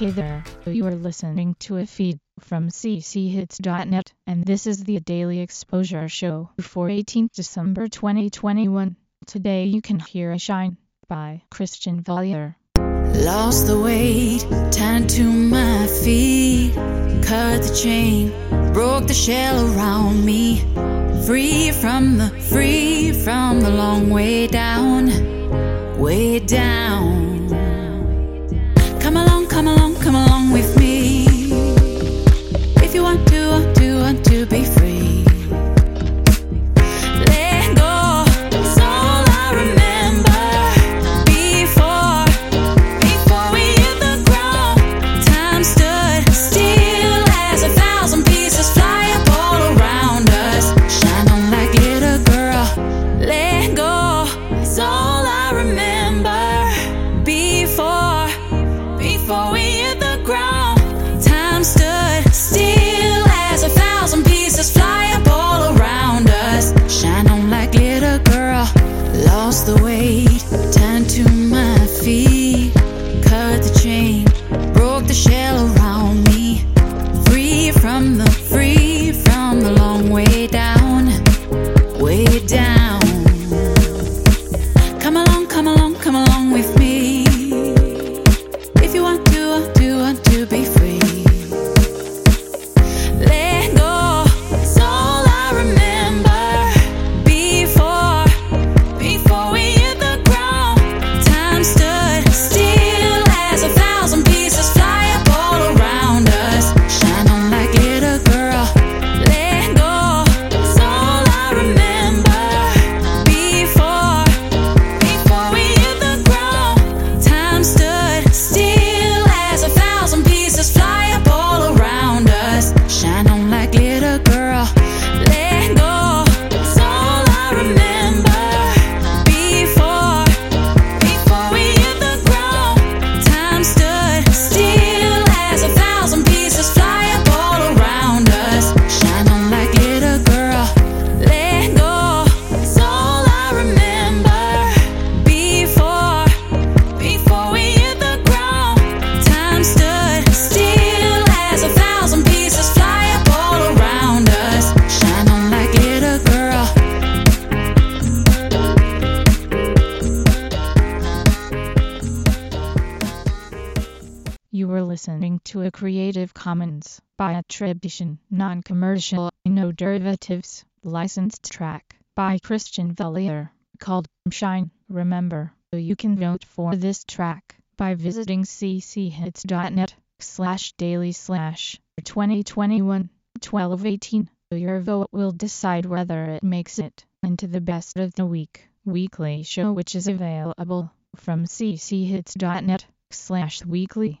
Hey there, you are listening to a feed from cchits.net, and this is the Daily Exposure Show for 18th December 2021. Today you can hear a Shine by Christian Valier. Lost the weight, tied to my feet, cut the chain, broke the shell around me, free from the, free from the long way down, way down. The weight, turned to my feet, cut the chain, broke the shell around me. Free from the, free from the long way down, way down. Come along, come along, come along with You were listening to a Creative Commons by attribution, non-commercial, no derivatives, licensed track by Christian Valier called Shine. Remember, you can vote for this track by visiting cchits.net slash daily slash 2021 1218. Your vote will decide whether it makes it into the best of the week weekly show which is available from cchits.net slash weekly.